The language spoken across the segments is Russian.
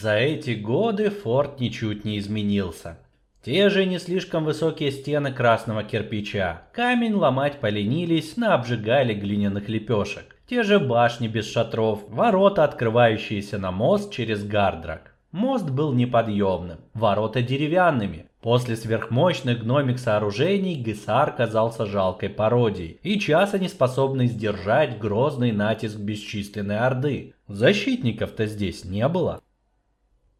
За эти годы форт ничуть не изменился. Те же не слишком высокие стены красного кирпича. Камень ломать поленились, на обжигали глиняных лепешек. Те же башни без шатров, ворота, открывающиеся на мост через Гардрак. Мост был неподъемным, ворота деревянными. После сверхмощных гномик сооружений Гесар казался жалкой пародией, и часа не способный сдержать грозный натиск бесчисленной орды. Защитников-то здесь не было.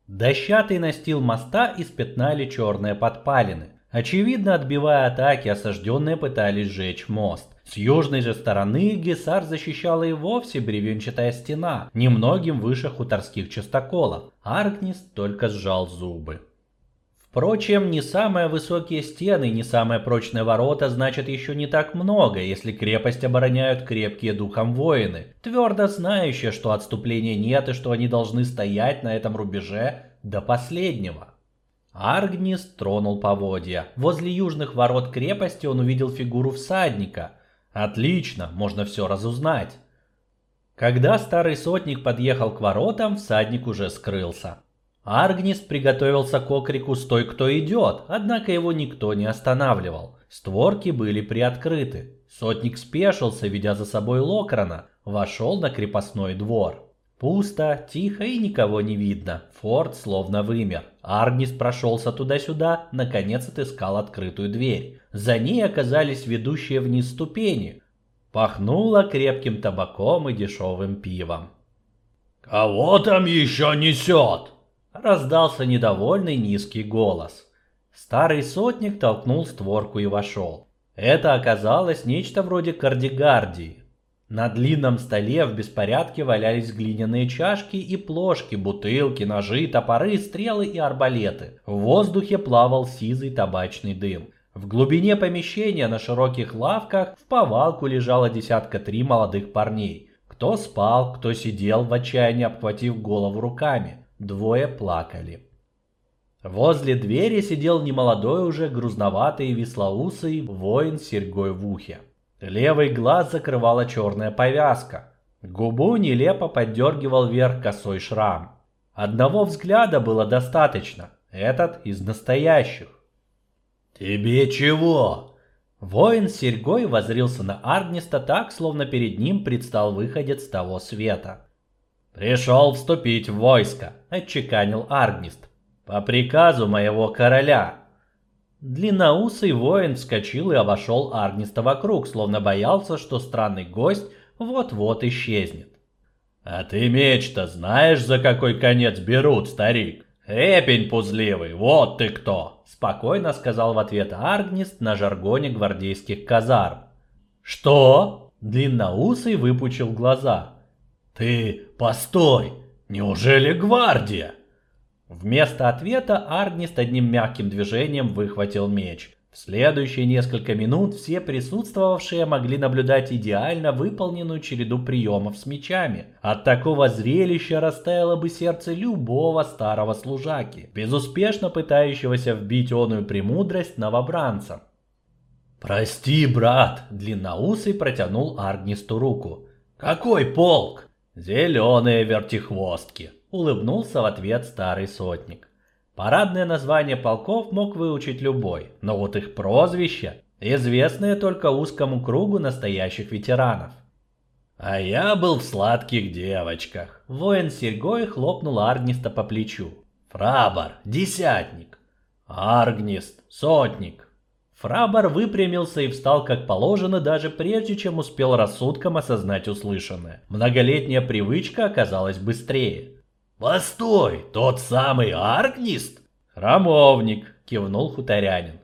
Дощатый настил моста испятнали черные подпалины. Очевидно, отбивая атаки, осажденные пытались сжечь мост. С южной же стороны Гесар защищала и вовсе бревенчатая стена, немногим выше хуторских частоколов. Аркнис только сжал зубы. Впрочем, не самые высокие стены, не самые прочные ворота значат еще не так много, если крепость обороняют крепкие духом воины, твердо знающие, что отступления нет и что они должны стоять на этом рубеже до последнего. Аргнис тронул поводья. Возле южных ворот крепости он увидел фигуру всадника. Отлично, можно все разузнать. Когда старый сотник подъехал к воротам, всадник уже скрылся. Аргнис приготовился к окрику «Стой, кто идет!», однако его никто не останавливал. Створки были приоткрыты. Сотник спешился, ведя за собой Локрана, вошел на крепостной двор. Пусто, тихо и никого не видно. Форт словно вымер. Аргнис прошелся туда-сюда, наконец отыскал открытую дверь. За ней оказались ведущие вниз ступени. Пахнуло крепким табаком и дешевым пивом. «Кого там еще несет?» Раздался недовольный низкий голос. Старый сотник толкнул створку и вошел. Это оказалось нечто вроде кардигардии. На длинном столе в беспорядке валялись глиняные чашки и плошки, бутылки, ножи, топоры, стрелы и арбалеты. В воздухе плавал сизый табачный дым. В глубине помещения на широких лавках в повалку лежало десятка три молодых парней. Кто спал, кто сидел в отчаянии, обхватив голову руками. Двое плакали. Возле двери сидел немолодой уже грузноватый и веслоусый воин с серьгой в ухе. Левый глаз закрывала черная повязка. Губу нелепо поддергивал вверх косой шрам. Одного взгляда было достаточно. Этот из настоящих. «Тебе чего?» Воин с серьгой возрился на Аргниста так, словно перед ним предстал выходец того света. «Пришел вступить в войско», — отчеканил Аргнист. «По приказу моего короля». Длинноусый воин вскочил и обошел Аргниста вокруг, словно боялся, что странный гость вот-вот исчезнет. «А ты меч-то знаешь, за какой конец берут, старик? Репень пузливый, вот ты кто!» Спокойно сказал в ответ Аргнист на жаргоне гвардейских казарм. «Что?» Длинноусый выпучил глаза. «Ты постой! Неужели гвардия?» Вместо ответа Аргнист одним мягким движением выхватил меч. В следующие несколько минут все присутствовавшие могли наблюдать идеально выполненную череду приемов с мечами. От такого зрелища растаяло бы сердце любого старого служаки, безуспешно пытающегося вбить оную премудрость новобранцам. «Прости, брат!» – длинноусый протянул Аргнисту руку. «Какой полк?» «Зеленые вертихвостки», — улыбнулся в ответ старый сотник. Парадное название полков мог выучить любой, но вот их прозвища, известные только узкому кругу настоящих ветеранов. «А я был в сладких девочках», — воин серьгой хлопнул Аргниста по плечу. «Фрабар, десятник». «Аргнист, сотник». Фрабар выпрямился и встал как положено, даже прежде чем успел рассудком осознать услышанное. Многолетняя привычка оказалась быстрее. «Постой, тот самый Аркнист?» «Храмовник», — кивнул хуторянин.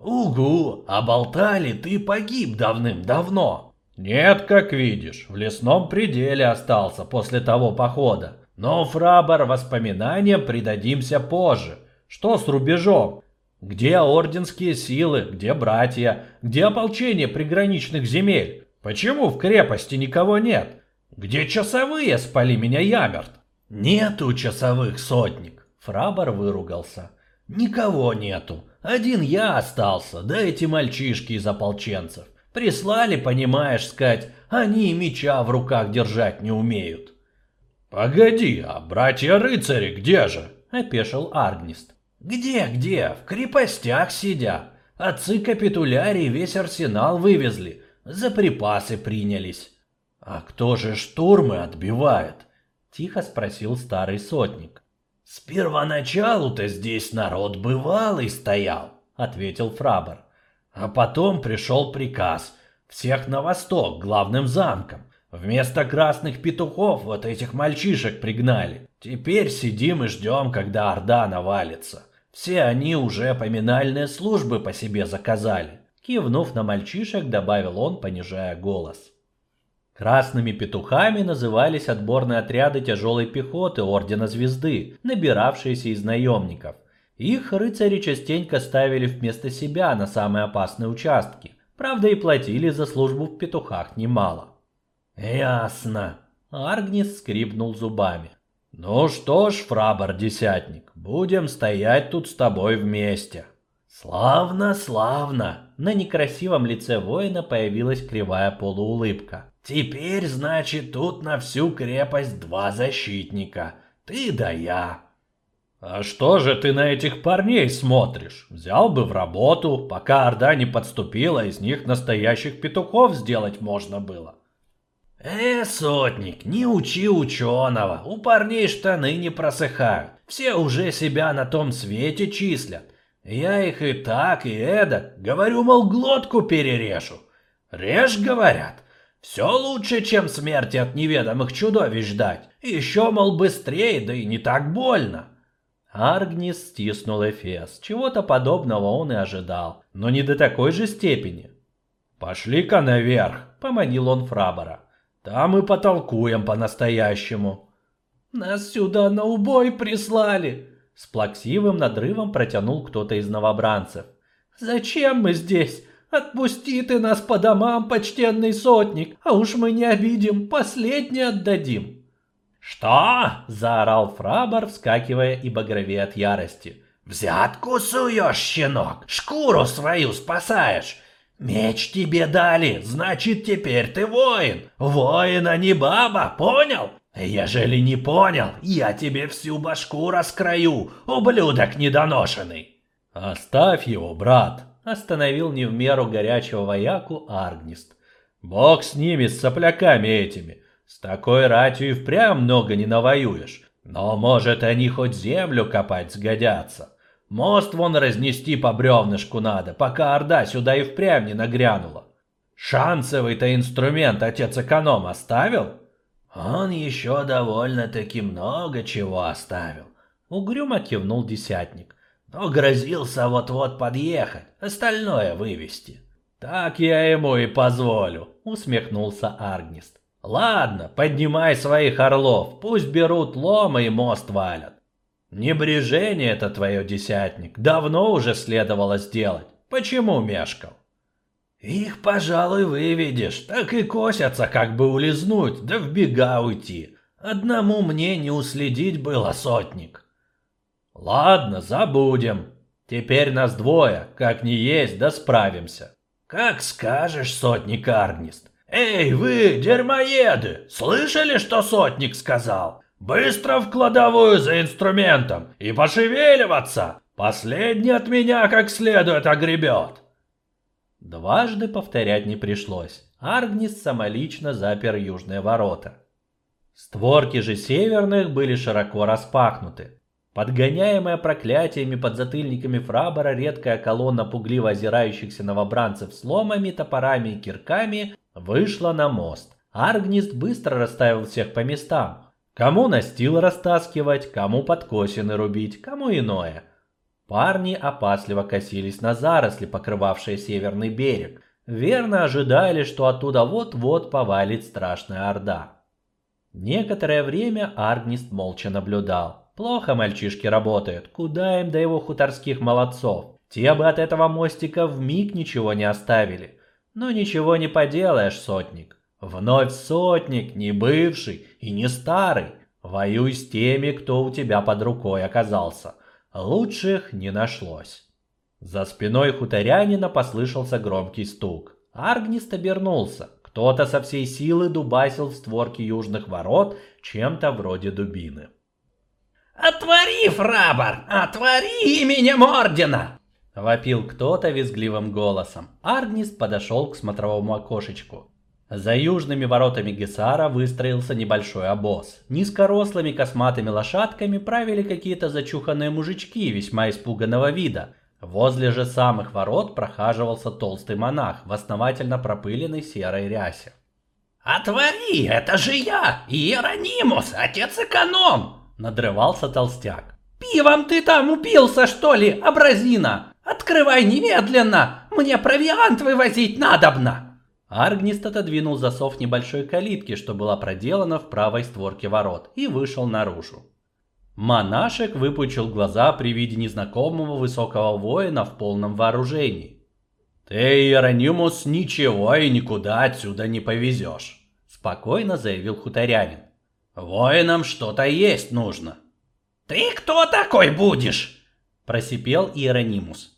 «Угу, а болтали, ты погиб давным-давно». «Нет, как видишь, в лесном пределе остался после того похода. Но, Фрабар, воспоминаниям придадимся позже. Что с рубежом? Где орденские силы, где братья, где ополчение приграничных земель? Почему в крепости никого нет? Где часовые спали меня ямерт? Нету часовых сотник. Фрабар выругался. Никого нету. Один я остался, да эти мальчишки из ополченцев. Прислали, понимаешь, сказать, они меча в руках держать не умеют. «Погоди, а братья-рыцари где же?» – опешил Аргнист. «Где-где? В крепостях сидят. Отцы капитулярии весь арсенал вывезли, за припасы принялись». «А кто же штурмы отбивает?» – тихо спросил старый сотник. «С первоначалу-то здесь народ бывалый стоял», – ответил Фрабер. «А потом пришел приказ всех на восток, главным замком. Вместо красных петухов вот этих мальчишек пригнали. Теперь сидим и ждем, когда Орда навалится. Все они уже поминальные службы по себе заказали». Кивнув на мальчишек, добавил он, понижая голос. Красными петухами назывались отборные отряды тяжелой пехоты Ордена Звезды, набиравшиеся из наемников. Их рыцари частенько ставили вместо себя на самые опасные участки, правда и платили за службу в петухах немало. «Ясно», — Аргнис скрипнул зубами. «Ну что ж, фрабар-десятник, будем стоять тут с тобой вместе». «Славно, славно!» На некрасивом лице воина появилась кривая полуулыбка. Теперь, значит, тут на всю крепость два защитника. Ты да я. А что же ты на этих парней смотришь? Взял бы в работу, пока Орда не подступила, из них настоящих петухов сделать можно было. Э, сотник, не учи ученого. У парней штаны не просыхают. Все уже себя на том свете числят. Я их и так, и эдак. Говорю, мол, глотку перережу. Режь, говорят. Все лучше, чем смерти от неведомых чудовищ ждать. Еще, мол, быстрее, да и не так больно. Аргнис стиснул Эфес. Чего-то подобного он и ожидал, но не до такой же степени. «Пошли-ка наверх», — поманил он Фрабора. «Там и потолкуем по-настоящему». «Нас сюда на убой прислали», — с плаксивым надрывом протянул кто-то из новобранцев. «Зачем мы здесь? Отпусти ты нас по домам, почтенный сотник, а уж мы не обидим, последний отдадим. Что? заорал Фрабар, вскакивая и багровее от ярости. Взятку суешь, щенок, шкуру свою спасаешь. Меч тебе дали, значит теперь ты воин. Воин, а не баба, понял? Ежели не понял, я тебе всю башку раскрою, ублюдок недоношенный. Оставь его, брат, Остановил не в меру горячего вояку Аргнист. Бог с ними, с сопляками этими. С такой ратью и впрямь много не навоюешь. Но, может, они хоть землю копать сгодятся. Мост вон разнести по бревнышку надо, пока Орда сюда и впрямь не нагрянула. Шансовый-то инструмент отец-эконом оставил? Он еще довольно-таки много чего оставил. Угрюмо кивнул десятник но грозился вот-вот подъехать, остальное вывести. Так я ему и позволю, усмехнулся Аргнист. Ладно, поднимай своих орлов, пусть берут ломы и мост валят. Небрежение это твое, десятник, давно уже следовало сделать. Почему мешкал? Их, пожалуй, выведешь, так и косятся, как бы улизнуть, да в бега уйти. Одному мне не уследить было, сотник. Ладно, забудем. Теперь нас двое, как ни есть, да справимся. Как скажешь, сотник Арнист. Эй, вы, дерьмоеды, слышали, что сотник сказал? Быстро в кладовую за инструментом и пошевеливаться. Последний от меня как следует огребет. Дважды повторять не пришлось. Аргнис самолично запер южные ворота. Створки же северных были широко распахнуты. Подгоняемая проклятиями под затыльниками Фрабора, редкая колонна пугливо озирающихся новобранцев с ломами, топорами и кирками вышла на мост. Аргнист быстро расставил всех по местам. Кому настил растаскивать, кому подкосины рубить, кому иное. Парни опасливо косились на заросли, покрывавшие северный берег. Верно ожидали, что оттуда вот-вот повалит страшная орда. Некоторое время Аргнист молча наблюдал. Плохо мальчишки работают, куда им до его хуторских молодцов. Те бы от этого мостика в миг ничего не оставили. Но ничего не поделаешь, сотник. Вновь сотник, не бывший и не старый. Воюй с теми, кто у тебя под рукой оказался. Лучших не нашлось. За спиной хуторянина послышался громкий стук. Аргнист обернулся. кто-то со всей силы дубасил в створки южных ворот чем-то вроде дубины. «Отвори, Фрабар! Отвори именем Ордена!» Вопил кто-то визгливым голосом. Аргнист подошел к смотровому окошечку. За южными воротами Гесара выстроился небольшой обоз. Низкорослыми косматыми лошадками правили какие-то зачуханные мужички весьма испуганного вида. Возле же самых ворот прохаживался толстый монах в основательно пропыленной серой рясе. «Отвори, это же я, Иеронимус, отец-эконом!» – надрывался толстяк. «Пивом ты там упился, что ли, абразина? Открывай немедленно, мне провиант вывозить надобно!» Аргнист отодвинул засов небольшой калитки, что была проделана в правой створке ворот, и вышел наружу. Монашек выпучил глаза при виде незнакомого высокого воина в полном вооружении. «Ты, Иеронимус, ничего и никуда отсюда не повезешь», — спокойно заявил хуторянин. «Воинам что-то есть нужно». «Ты кто такой будешь?» — просипел Иеронимус.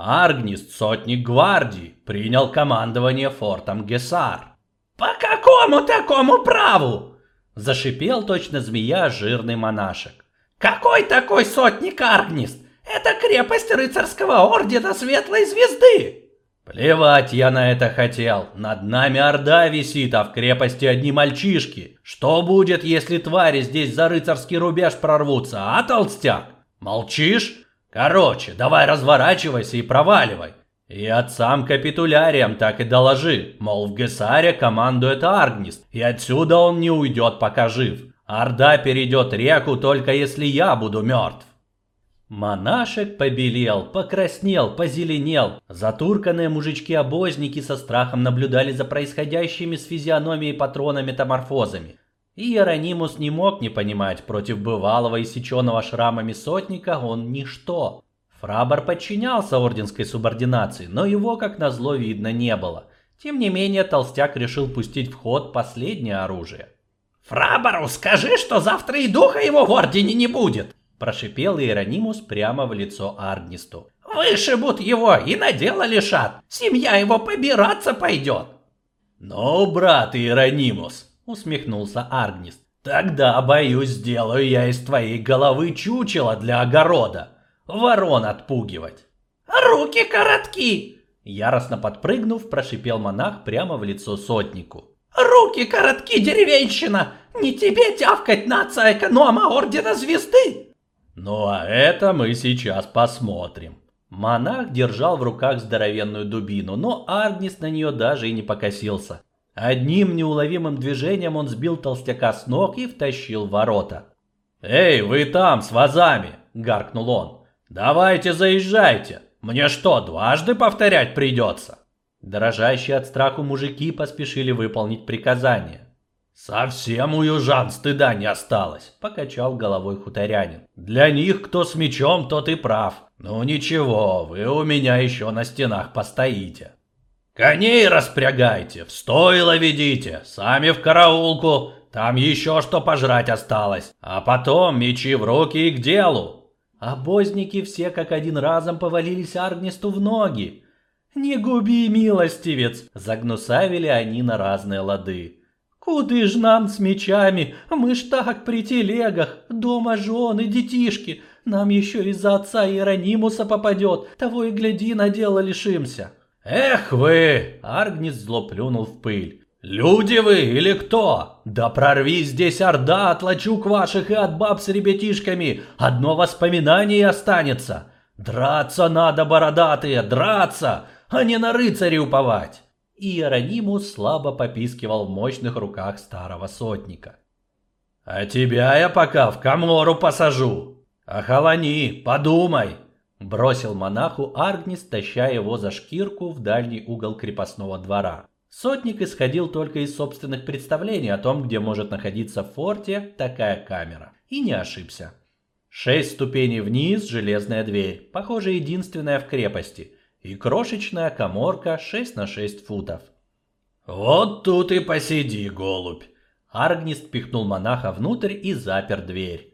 Аргнист, сотник гвардии, принял командование фортом Гесар. «По какому такому праву?» — зашипел точно змея жирный монашек. «Какой такой сотник Аргнист? Это крепость рыцарского ордена Светлой Звезды!» Плевать я на это хотел. Над нами орда висит, а в крепости одни мальчишки. Что будет, если твари здесь за рыцарский рубеж прорвутся, а, толстяк? Молчишь? Короче, давай разворачивайся и проваливай. И отцам капитуляриям так и доложи, мол, в Гесаре командует Аргнист, и отсюда он не уйдет, пока жив. Орда перейдет реку только если я буду мертв. Монашек побелел, покраснел, позеленел. Затурканные мужички-обозники со страхом наблюдали за происходящими с физиономией патрона метаморфозами. И Иеронимус не мог не понимать, против бывалого иссеченного шрамами сотника он ничто. Фрабар подчинялся орденской субординации, но его, как назло, видно не было. Тем не менее, толстяк решил пустить в ход последнее оружие. «Фрабару скажи, что завтра и духа его в ордене не будет!» Прошипел Иеронимус прямо в лицо Аргнисту. «Вышибут его и на дело лишат! Семья его побираться пойдет!» «Ну, брат Иеронимус!» — усмехнулся Аргнист. «Тогда, боюсь, сделаю я из твоей головы чучело для огорода. Ворон отпугивать!» «Руки коротки!» Яростно подпрыгнув, прошипел монах прямо в лицо сотнику. «Руки коротки, деревенщина! Не тебе тявкать нация эконома Ордена Звезды!» Ну а это мы сейчас посмотрим. Монах держал в руках здоровенную дубину, но Аргнис на нее даже и не покосился. Одним неуловимым движением он сбил толстяка с ног и втащил ворота. «Эй, вы там, с вазами!» – гаркнул он. «Давайте заезжайте! Мне что, дважды повторять придется?» Дрожащие от страху мужики поспешили выполнить приказание. «Совсем у южан стыда не осталось», — покачал головой хуторянин. «Для них кто с мечом, тот и прав. Ну ничего, вы у меня еще на стенах постоите. Коней распрягайте, в стойло ведите, сами в караулку, там еще что пожрать осталось. А потом мечи в руки и к делу». Обозники все как один разом повалились Аргнисту в ноги. «Не губи, милостивец!» — загнусавили они на разные лады. Куды ж нам с мечами? Мы ж так при телегах, дома жены, детишки. Нам еще из-за отца Иеронимуса попадет, того и гляди, на дело лишимся. Эх вы! Аргнис зло плюнул в пыль. «Люди вы или кто? Да прорвись здесь орда от лачуг ваших и от баб с ребятишками, одно воспоминание останется. Драться надо, бородатые, драться, а не на рыцаря уповать!» и Иеронимус слабо попискивал в мощных руках старого сотника. «А тебя я пока в комору посажу! Охолони, подумай!» Бросил монаху Аргнис, таща его за шкирку в дальний угол крепостного двора. Сотник исходил только из собственных представлений о том, где может находиться в форте такая камера. И не ошибся. Шесть ступеней вниз, железная дверь, похоже, единственная в крепости – и крошечная коморка 6 на 6 футов. «Вот тут и посиди, голубь!» Аргнист пихнул монаха внутрь и запер дверь.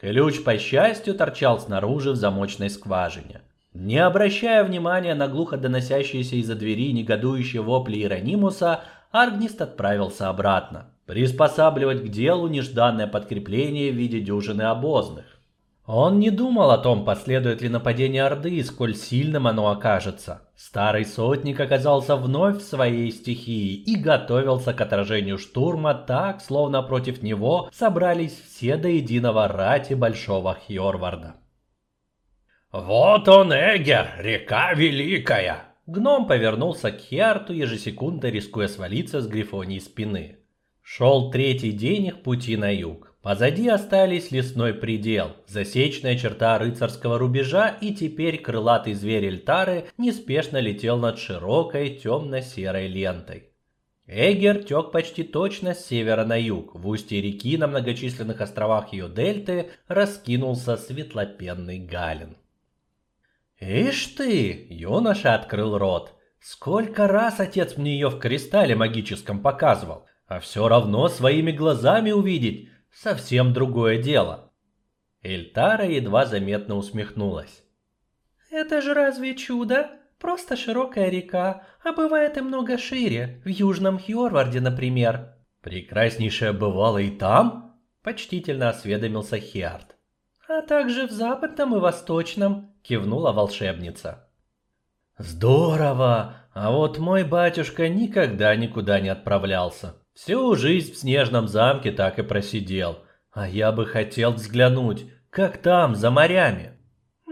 Ключ, по счастью, торчал снаружи в замочной скважине. Не обращая внимания на глухо доносящиеся из-за двери негодующие вопли Иеронимуса, Аргнист отправился обратно, приспосабливать к делу нежданное подкрепление в виде дюжины обозных. Он не думал о том, последует ли нападение Орды и сколь сильным оно окажется. Старый сотник оказался вновь в своей стихии и готовился к отражению штурма так, словно против него собрались все до единого рати Большого Хьорварда. «Вот он, Эгер, река Великая!» Гном повернулся к Хиарту, ежесекунда рискуя свалиться с грифонии спины. Шел третий день их пути на юг. Позади остались лесной предел, засечная черта рыцарского рубежа, и теперь крылатый зверь Эльтары неспешно летел над широкой темно-серой лентой. Эгер тек почти точно с севера на юг. В устье реки на многочисленных островах ее дельты раскинулся светлопенный гален. «Ишь ты!» – юноша открыл рот. «Сколько раз отец мне ее в кристалле магическом показывал, а все равно своими глазами увидеть – совсем другое дело». Эльтара едва заметно усмехнулась. «Это же разве чудо? Просто широкая река, а бывает и много шире, в Южном Хьорварде, например». «Прекраснейшая бывала и там?» – почтительно осведомился Хиард. «А также в Западном и Восточном», кивнула волшебница. Здорово! А вот мой батюшка никогда никуда не отправлялся. Всю жизнь в снежном замке так и просидел. А я бы хотел взглянуть, как там, за морями.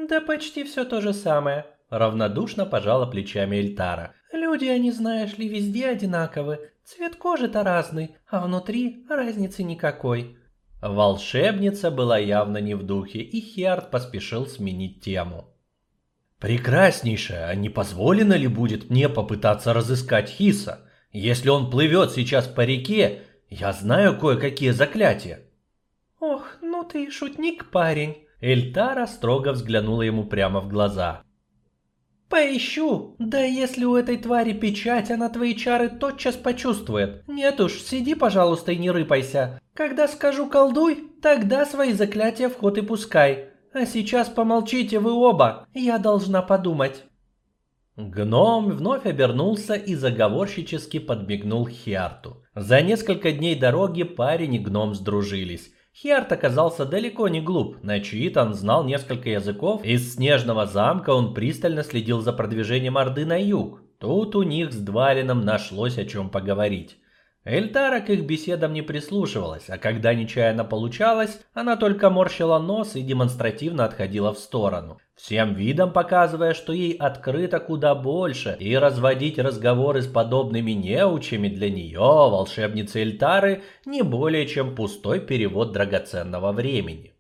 Да почти все то же самое, равнодушно пожала плечами Эльтара. Люди, они, знаешь ли, везде одинаковы. Цвет кожи-то разный, а внутри разницы никакой. Волшебница была явно не в духе, и Хиард поспешил сменить тему. «Прекраснейшая, а не позволено ли будет мне попытаться разыскать Хиса? Если он плывет сейчас по реке, я знаю кое-какие заклятия». «Ох, ну ты шутник, парень!» Эльтара строго взглянула ему прямо в глаза. «Поищу! Да если у этой твари печать, она твои чары тотчас почувствует. Нет уж, сиди, пожалуйста, и не рыпайся. Когда скажу колдуй, тогда свои заклятия в ход и пускай. А сейчас помолчите вы оба, я должна подумать». Гном вновь обернулся и заговорщически подмигнул Хиарту. За несколько дней дороги парень и гном сдружились. Хиарт оказался далеко не глуп, начитан, знал несколько языков. Из снежного замка он пристально следил за продвижением Орды на юг. Тут у них с Двалином нашлось о чем поговорить. Эльтара к их беседам не прислушивалась, а когда нечаянно получалось, она только морщила нос и демонстративно отходила в сторону, всем видом показывая, что ей открыто куда больше, и разводить разговоры с подобными неучами для нее, волшебницы Эльтары, не более чем пустой перевод драгоценного времени.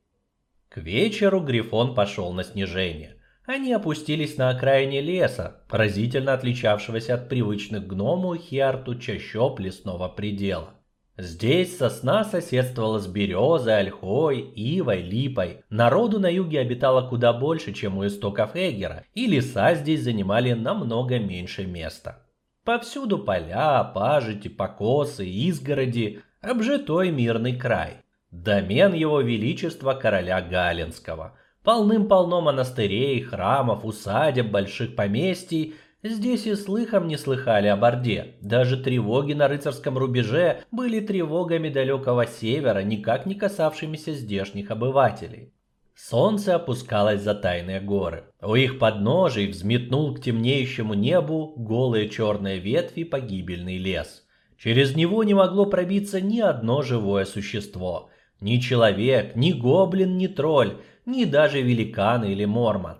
К вечеру Грифон пошел на снижение. Они опустились на окраине леса, поразительно отличавшегося от привычных гному Хиарту чащоб лесного предела. Здесь сосна соседствовала с березой, ольхой, ивой, липой. Народу на юге обитало куда больше, чем у истоков Эгера, и леса здесь занимали намного меньше места. Повсюду поля, пажити, покосы, изгороди, обжитой мирный край. Домен его величества короля Галинского – Полным-полно монастырей, храмов, усадеб, больших поместий. Здесь и слыхом не слыхали о Орде. Даже тревоги на рыцарском рубеже были тревогами далекого севера, никак не касавшимися здешних обывателей. Солнце опускалось за тайные горы. У их подножий взметнул к темнеющему небу голые черные ветви погибельный лес. Через него не могло пробиться ни одно живое существо. Ни человек, ни гоблин, ни тролль, ни даже великаны или мормот.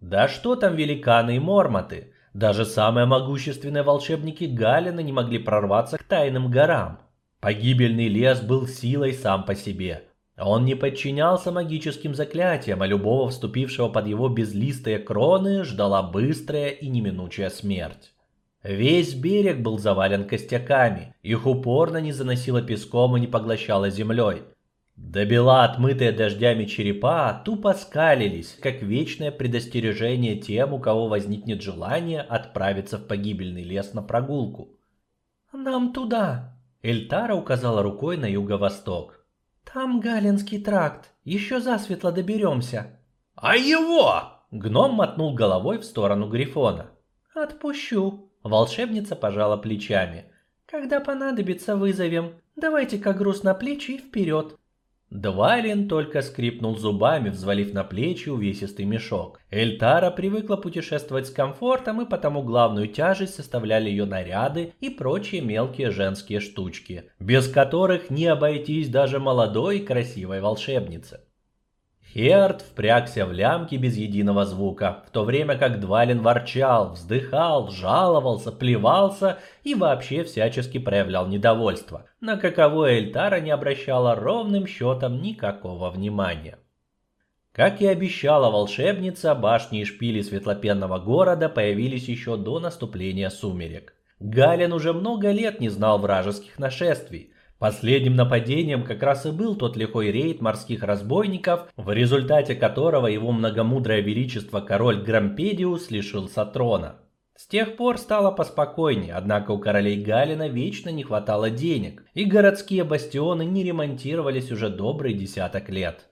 Да что там великаны и мормоты? Даже самые могущественные волшебники Галина не могли прорваться к тайным горам. Погибельный лес был силой сам по себе. Он не подчинялся магическим заклятиям, а любого вступившего под его безлистые кроны ждала быстрая и неминучая смерть. Весь берег был завален костяками, их упорно не заносило песком и не поглощало землей. До бела отмытые дождями черепа тупо скалились, как вечное предостережение тем, у кого возникнет желание отправиться в погибельный лес на прогулку. «Нам туда!» Эльтара указала рукой на юго-восток. «Там Галинский тракт, еще засветло доберемся». «А его?» Гном мотнул головой в сторону Грифона. «Отпущу». Волшебница пожала плечами. Когда понадобится, вызовем. Давайте-ка груз на плечи и вперед. Двалин только скрипнул зубами, взвалив на плечи увесистый мешок. Эльтара привыкла путешествовать с комфортом, и потому главную тяжесть составляли ее наряды и прочие мелкие женские штучки, без которых не обойтись даже молодой и красивой волшебнице. Херд впрягся в лямки без единого звука, в то время как Двалин ворчал, вздыхал, жаловался, плевался и вообще всячески проявлял недовольство, на каковое Эльтара не обращала ровным счетом никакого внимания. Как и обещала волшебница, башни и шпили светлопенного города появились еще до наступления сумерек. Галин уже много лет не знал вражеских нашествий, Последним нападением как раз и был тот лихой рейд морских разбойников, в результате которого его многомудрое величество король Грампедиус лишился трона. С тех пор стало поспокойнее, однако у королей Галина вечно не хватало денег, и городские бастионы не ремонтировались уже добрый десяток лет.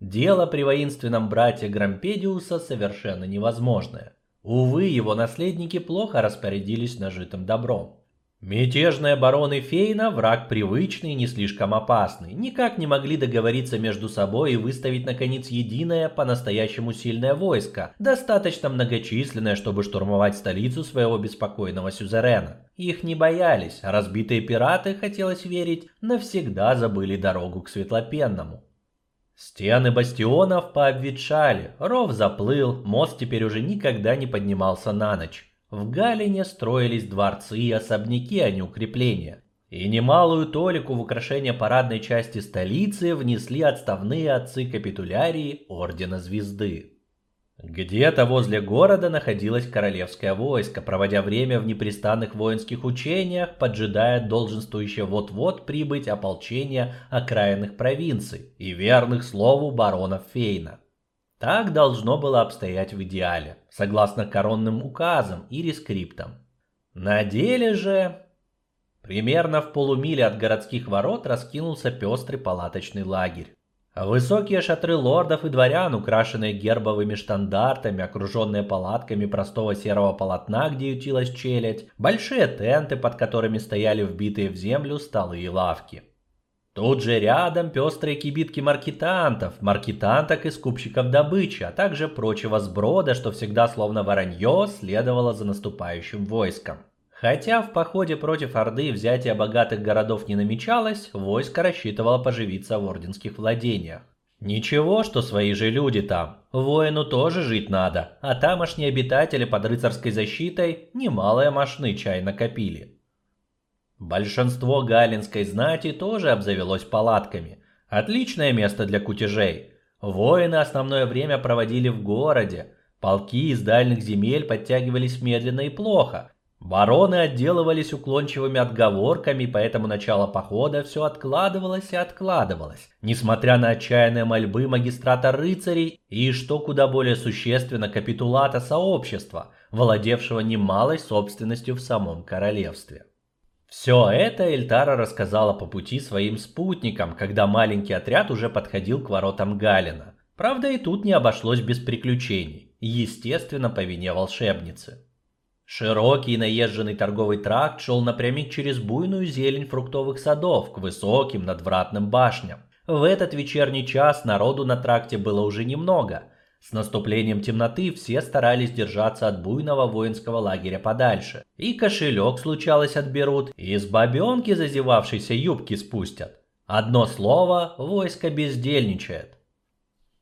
Дело при воинственном брате Грампедиуса совершенно невозможное. Увы, его наследники плохо распорядились нажитым добром. Мятежные бароны Фейна – враг привычный и не слишком опасный, никак не могли договориться между собой и выставить наконец единое, по-настоящему сильное войско, достаточно многочисленное, чтобы штурмовать столицу своего беспокойного сюзерена. Их не боялись, а разбитые пираты, хотелось верить, навсегда забыли дорогу к Светлопенному. Стены бастионов пообветшали, ров заплыл, мост теперь уже никогда не поднимался на ночь. В Галине строились дворцы и особняки, а не укрепления. И немалую толику в украшение парадной части столицы внесли отставные отцы капитулярии Ордена Звезды. Где-то возле города находилось королевское войско, проводя время в непрестанных воинских учениях, поджидая долженствующее вот-вот прибыть ополчение окраинных провинций и верных слову баронов Фейна. Так должно было обстоять в идеале, согласно коронным указам и рескриптам. На деле же... Примерно в полумиле от городских ворот раскинулся пестрый палаточный лагерь. Высокие шатры лордов и дворян, украшенные гербовыми штандартами, окруженные палатками простого серого полотна, где ютилась челядь, большие тенты, под которыми стояли вбитые в землю столы и лавки. Тут же рядом пестрые кибитки маркетантов, маркетанток и скупщиков добычи, а также прочего сброда, что всегда словно воронье следовало за наступающим войском. Хотя в походе против Орды взятие богатых городов не намечалось, войско рассчитывало поживиться в орденских владениях. Ничего, что свои же люди там. Воину тоже жить надо, а тамошние обитатели под рыцарской защитой немалые мошны чай накопили. Большинство галинской знати тоже обзавелось палатками. Отличное место для кутежей. Воины основное время проводили в городе. Полки из дальних земель подтягивались медленно и плохо. Бароны отделывались уклончивыми отговорками, поэтому начало похода все откладывалось и откладывалось, несмотря на отчаянные мольбы магистрата рыцарей и, что куда более существенно, капитулата сообщества, владевшего немалой собственностью в самом королевстве. Все это Эльтара рассказала по пути своим спутникам, когда маленький отряд уже подходил к воротам Галина. Правда, и тут не обошлось без приключений, естественно, по вине волшебницы. Широкий наезженный торговый тракт шел напрямик через буйную зелень фруктовых садов к высоким надвратным башням. В этот вечерний час народу на тракте было уже немного – с наступлением темноты все старались держаться от буйного воинского лагеря подальше. И кошелек, случалось, отберут, и с бабенки зазевавшейся юбки спустят. Одно слово, войско бездельничает.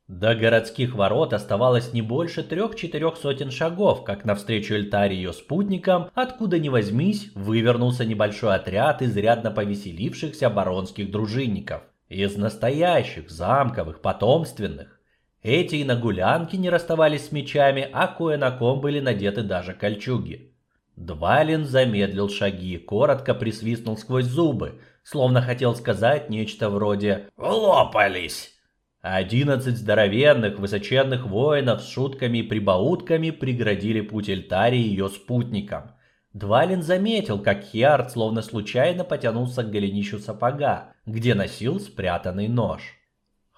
До городских ворот оставалось не больше трех-четырех сотен шагов, как навстречу Эльтаре ее спутникам, откуда ни возьмись, вывернулся небольшой отряд изрядно повеселившихся баронских дружинников. Из настоящих, замковых, потомственных. Эти и на гулянке не расставались с мечами, а кое на ком были надеты даже кольчуги. Двалин замедлил шаги, коротко присвистнул сквозь зубы, словно хотел сказать нечто вроде «Лопались!». Одиннадцать здоровенных, высоченных воинов с шутками и прибаутками преградили путь Эльтаре и ее спутникам. Двалин заметил, как Хиард словно случайно потянулся к голенищу сапога, где носил спрятанный нож.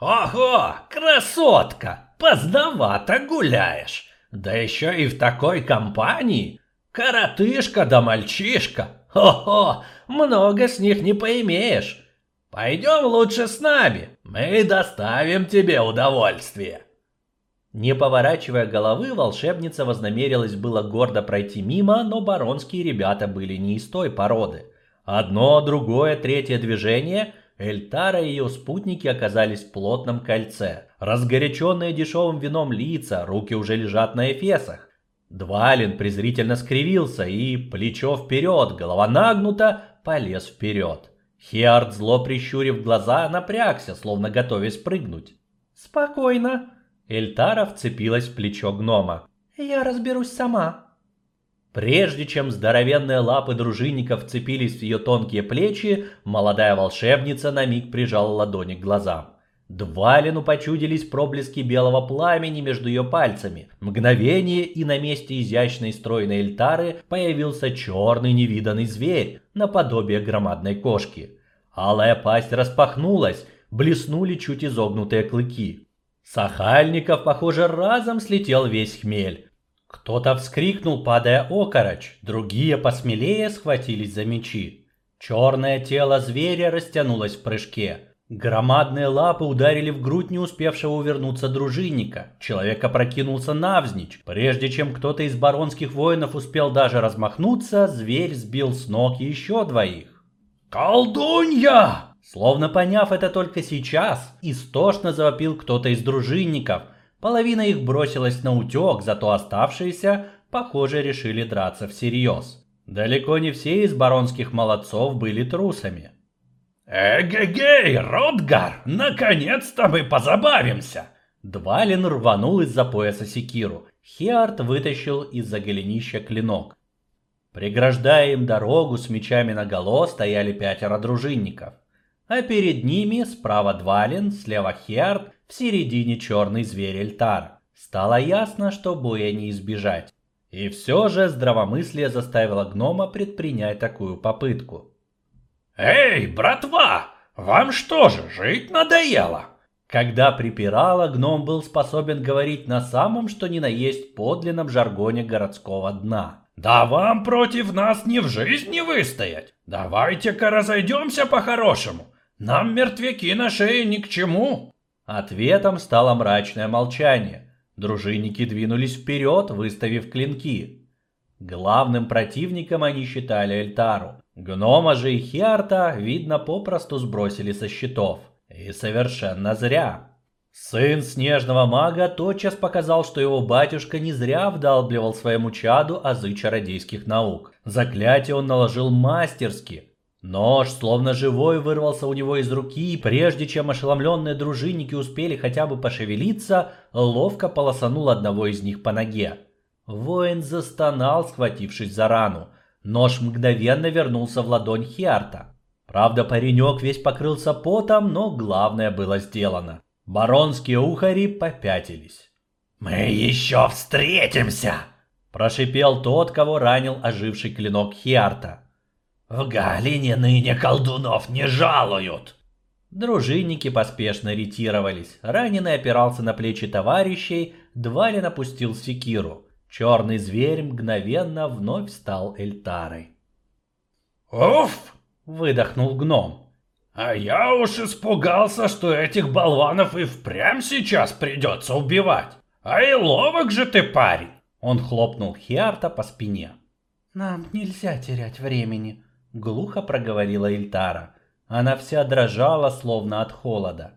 «Ого, красотка! Поздновато гуляешь! Да еще и в такой компании! Коротышка да мальчишка! Хо-хо, много с них не поимеешь. Пойдем лучше с нами, мы доставим тебе удовольствие. Не поворачивая головы, волшебница вознамерилась было гордо пройти мимо, но баронские ребята были не из той породы. Одно, другое, третье движение, Эльтара и ее спутники оказались в плотном кольце. Разгоряченные дешевым вином лица, руки уже лежат на эфесах. Двалин презрительно скривился и, плечо вперед, голова нагнута, полез вперед. Хиард, зло прищурив глаза, напрягся, словно готовясь прыгнуть. «Спокойно», Эльтара вцепилась в плечо гнома. «Я разберусь сама». Прежде чем здоровенные лапы дружинников вцепились в ее тонкие плечи, молодая волшебница на миг прижала ладони к глазам. Двалину почудились проблески белого пламени между ее пальцами. Мгновение, и на месте изящной стройной эльтары появился черный невиданный зверь, наподобие громадной кошки. Алая пасть распахнулась, блеснули чуть изогнутые клыки. Сахальников, похоже, разом слетел весь хмель. Кто-то вскрикнул, падая окороч, другие посмелее схватились за мечи. Черное тело зверя растянулось в прыжке. Громадные лапы ударили в грудь не успевшего увернуться дружинника. Человек опрокинулся навзничь. Прежде чем кто-то из баронских воинов успел даже размахнуться, зверь сбил с ног еще двоих. «Колдунья!» Словно поняв это только сейчас, истошно завопил кто-то из дружинников. Половина их бросилась на утек, зато оставшиеся, похоже, решили драться всерьез. Далеко не все из баронских молодцов были трусами. «Эгегей, Ротгар, наконец-то мы позабавимся!» Двалин рванул из-за пояса секиру. Хиарт вытащил из-за голенища клинок. Преграждая им дорогу с мечами наголо стояли пятеро дружинников а перед ними справа Двалин, слева Хиард, в середине черный зверь Эльтар. Стало ясно, что боя не избежать. И все же здравомыслие заставило гнома предпринять такую попытку. «Эй, братва, вам что же, жить надоело?» Когда припирало, гном был способен говорить на самом что ни на есть подлинном жаргоне городского дна. «Да вам против нас ни в жизни выстоять! Давайте-ка разойдемся по-хорошему! Нам мертвяки на шее ни к чему. Ответом стало мрачное молчание. Дружинники двинулись вперед, выставив клинки. Главным противником они считали Эльтару. Гнома же и Хиарта, видно, попросту сбросили со счетов. И совершенно зря. Сын снежного мага тотчас показал, что его батюшка не зря вдалбливал своему чаду азы чародейских наук. Заклятие он наложил мастерски, Нож, словно живой, вырвался у него из руки, и прежде чем ошеломленные дружинники успели хотя бы пошевелиться, ловко полосанул одного из них по ноге. Воин застонал, схватившись за рану. Нож мгновенно вернулся в ладонь Хиарта. Правда, паренек весь покрылся потом, но главное было сделано. Баронские ухари попятились. «Мы еще встретимся!» – прошипел тот, кого ранил оживший клинок Хиарта. В Галине ныне колдунов не жалуют. Дружинники поспешно ретировались. Раненый опирался на плечи товарищей, Двалин опустил секиру. Черный зверь мгновенно вновь стал Эльтарой. «Уф!» — выдохнул гном. «А я уж испугался, что этих болванов и впрямь сейчас придется убивать. А и ловок же ты, парень!» Он хлопнул Хиарта по спине. «Нам нельзя терять времени», — глухо проговорила Ильтара. Она вся дрожала, словно от холода.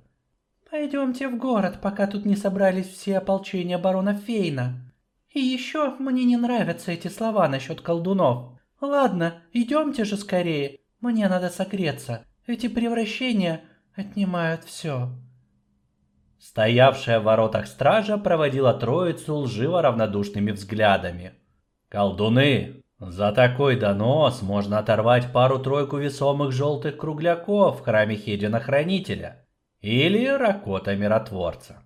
«Пойдемте в город, пока тут не собрались все ополчения барона Фейна. И еще мне не нравятся эти слова насчет колдунов. Ладно, идемте же скорее, мне надо согреться. Эти превращения отнимают все». Стоявшая в воротах стража проводила троицу лживо равнодушными взглядами. «Колдуны!» За такой донос можно оторвать пару-тройку весомых желтых кругляков в храме Хедина Хранителя или Ракота Миротворца.